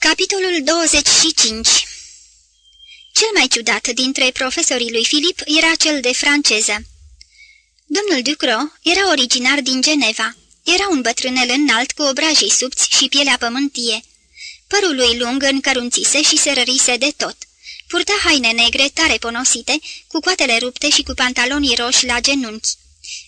Capitolul 25 Cel mai ciudat dintre profesorii lui Filip era cel de franceză. Domnul Ducro era originar din Geneva. Era un bătrânel înalt cu obrajii subți și pielea pământie. Părul lui lung încărunțise și se rărise de tot. Purta haine negre tare ponosite, cu coatele rupte și cu pantalonii roși la genunchi.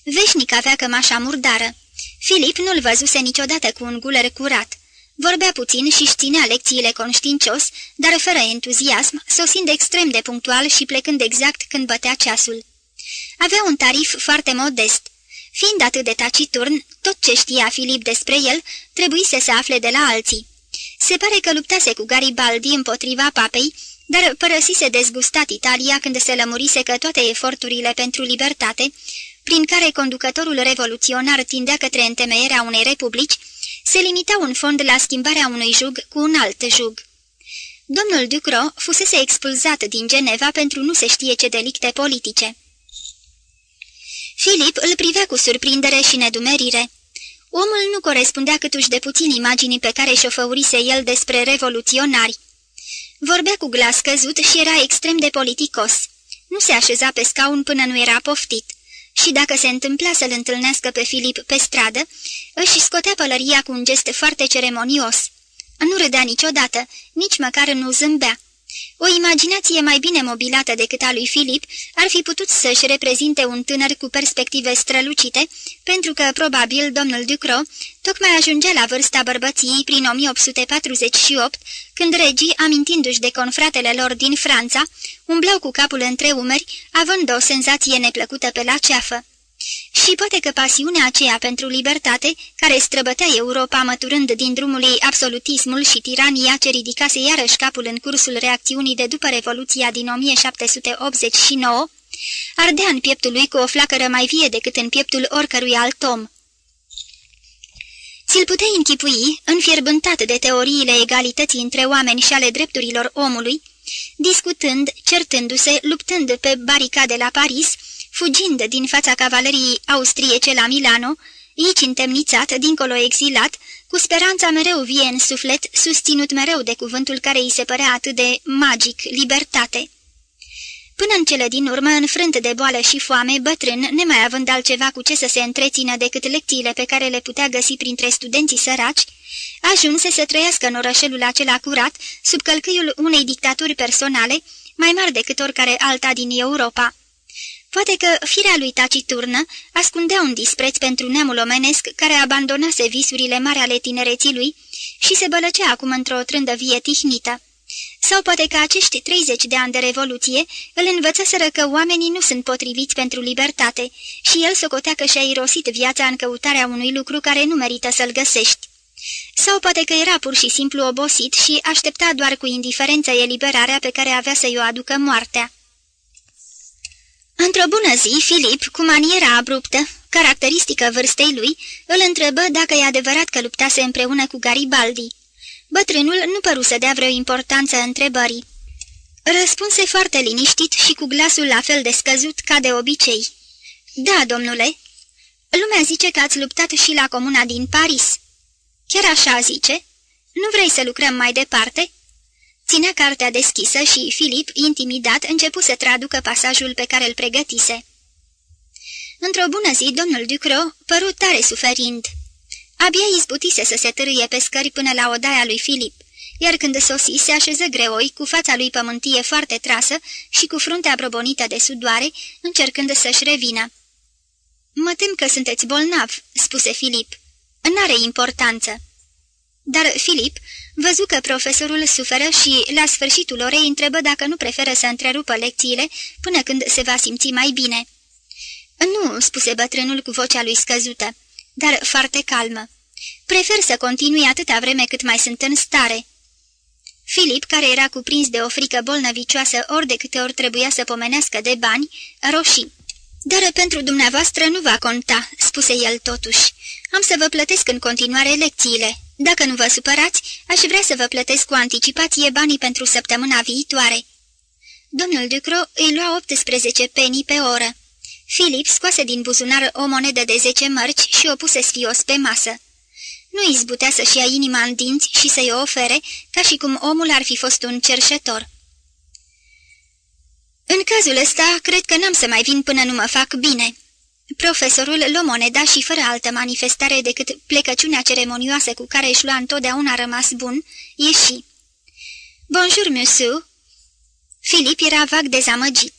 Veșnic avea cămașa murdară. Filip nu-l văzuse niciodată cu un guler curat. Vorbea puțin și-și șținea lecțiile conștiincios, dar fără entuziasm, sosind extrem de punctual și plecând exact când bătea ceasul. Avea un tarif foarte modest. Fiind atât de taciturn, tot ce știa Filip despre el trebuie să se afle de la alții. Se pare că luptase cu Garibaldi împotriva papei, dar părăsise dezgustat Italia când se lămurise că toate eforturile pentru libertate, prin care conducătorul revoluționar tindea către întemeierea unei republici, se limita un fond la schimbarea unui jug cu un alt jug. Domnul Ducro fusese expulzat din Geneva pentru nu se știe ce delicte politice. Filip îl privea cu surprindere și nedumerire. Omul nu corespundea câtuși de puțin imaginii pe care și-o făurise el despre revoluționari. Vorbea cu glas căzut și era extrem de politicos. Nu se așeza pe scaun până nu era poftit și dacă se întâmpla să-l întâlnească pe Filip pe stradă, își scotea pălăria cu un gest foarte ceremonios. Nu râdea niciodată, nici măcar nu zâmbea. O imaginație mai bine mobilată decât a lui Filip ar fi putut să-și reprezinte un tânăr cu perspective strălucite, pentru că, probabil, domnul Ducro tocmai ajungea la vârsta bărbăției prin 1848, când regii, amintindu-și de confratele lor din Franța, umblau cu capul între umeri, având o senzație neplăcută pe la ceafă. Și poate că pasiunea aceea pentru libertate, care străbătea Europa măturând din drumul ei absolutismul și tirania ce ridicase iarăși capul în cursul reacțiunii de după Revoluția din 1789, ardea în pieptul lui cu o flacără mai vie decât în pieptul oricărui alt om. Ți-l puteai închipui, înfierbântat de teoriile egalității între oameni și ale drepturilor omului, discutând, certându-se, luptând pe baricade la Paris, fugind din fața cavaleriei austriece la Milano, aici întemnițat, dincolo exilat, cu speranța mereu vie în suflet, susținut mereu de cuvântul care îi se părea atât de magic, libertate. Până în cele din urmă, înfrânt de boală și foame, bătrân, nemai având altceva cu ce să se întrețină decât lecțiile pe care le putea găsi printre studenții săraci, ajunse să trăiască în orășelul acela curat, sub călcâiul unei dictaturi personale, mai mari decât oricare alta din Europa. Poate că firea lui taciturnă ascundea un dispreț pentru neamul omenesc care abandonase visurile mari ale tinereții lui și se bălăcea acum într-o trândă vie tihnită. Sau poate că acești 30 de ani de revoluție îl învățaseră că oamenii nu sunt potriviți pentru libertate și el socotea că și-a irosit viața în căutarea unui lucru care nu merită să-l găsești. Sau poate că era pur și simplu obosit și aștepta doar cu indiferență eliberarea pe care avea să-i o aducă moartea. Într-o bună zi, Filip, cu maniera abruptă, caracteristică vârstei lui, îl întrebă dacă e adevărat că luptase împreună cu Garibaldi. Bătrânul nu păru să dea vreo importanță întrebării. Răspunse foarte liniștit și cu glasul la fel de scăzut ca de obicei. Da, domnule. Lumea zice că ați luptat și la comuna din Paris." Chiar așa zice? Nu vrei să lucrăm mai departe?" Ținea cartea deschisă și Filip, intimidat, începu să traducă pasajul pe care îl pregătise. Într-o bună zi, domnul Ducro părut tare suferind. Abia izbutise să se târâie pe scări până la odaia lui Filip, iar când sosi se așeză greoi, cu fața lui pământie foarte trasă și cu fruntea brobonită de sudoare, încercând să-și revină. Mă tem că sunteți bolnav," spuse Filip. N-are importanță." Dar Filip văzu că profesorul suferă și, la sfârșitul orei, întrebă dacă nu preferă să întrerupă lecțiile până când se va simți mai bine. Nu," spuse bătrânul cu vocea lui scăzută, dar foarte calmă. Prefer să continui atâta vreme cât mai sunt în stare." Filip, care era cuprins de o frică bolnăvicioasă ori de câte ori trebuia să pomenească de bani, roșii. Dar pentru dumneavoastră nu va conta," spuse el totuși. Am să vă plătesc în continuare lecțiile. Dacă nu vă supărați, aș vrea să vă plătesc cu anticipație banii pentru săptămâna viitoare." Domnul Ducro îi lua 18 penii pe oră. Filip scoase din buzunar o monedă de 10 mărci și o puse sfios pe masă. Nu izbutea să-și ia inima în dinți și să-i o ofere, ca și cum omul ar fi fost un cerșetor. În cazul ăsta, cred că n-am să mai vin până nu mă fac bine." Profesorul luă moneda și fără altă manifestare decât plecăciunea ceremonioasă cu care își lua întotdeauna rămas bun, ieși. Bonjour, monsieur!" Filip era vag dezamăgit.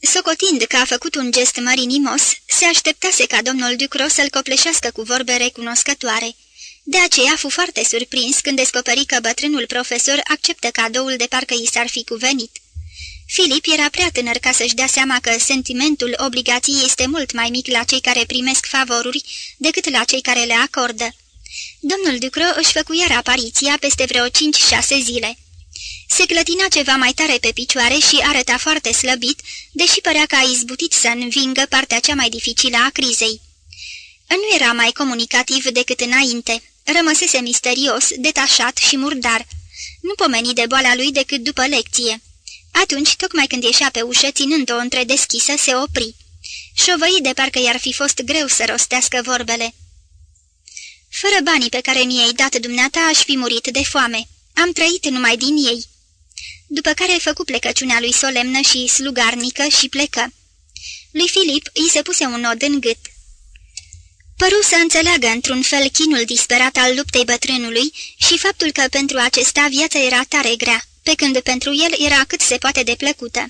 Socotind că a făcut un gest mărinimos, se așteptase ca domnul Ducro să-l copleșească cu vorbe recunoscătoare. De aceea fu foarte surprins când descoperi că bătrânul profesor acceptă cadoul de parcă i s-ar fi cuvenit. Filip era prea tânăr ca să-și dea seama că sentimentul obligației este mult mai mic la cei care primesc favoruri decât la cei care le acordă. Domnul Ducro își făcu iar apariția peste vreo cinci-șase zile. Se clătina ceva mai tare pe picioare și arăta foarte slăbit, deși părea că a izbutit să învingă partea cea mai dificilă a crizei. Nu era mai comunicativ decât înainte, rămăsese misterios, detașat și murdar. Nu pomeni de boala lui decât după lecție. Atunci, tocmai când ieșea pe ușă, ținând-o între deschisă, se opri. Șovăi de parcă i-ar fi fost greu să rostească vorbele. Fără banii pe care mi-ai dat dumneata, aș fi murit de foame. Am trăit numai din ei." După care făcu plecăciunea lui solemnă și slugarnică și plecă. Lui Filip îi se puse un nod în gât. Păru să înțeleagă într-un fel chinul disperat al luptei bătrânului și faptul că pentru acesta viața era tare grea pe când pentru el era cât se poate de plăcută.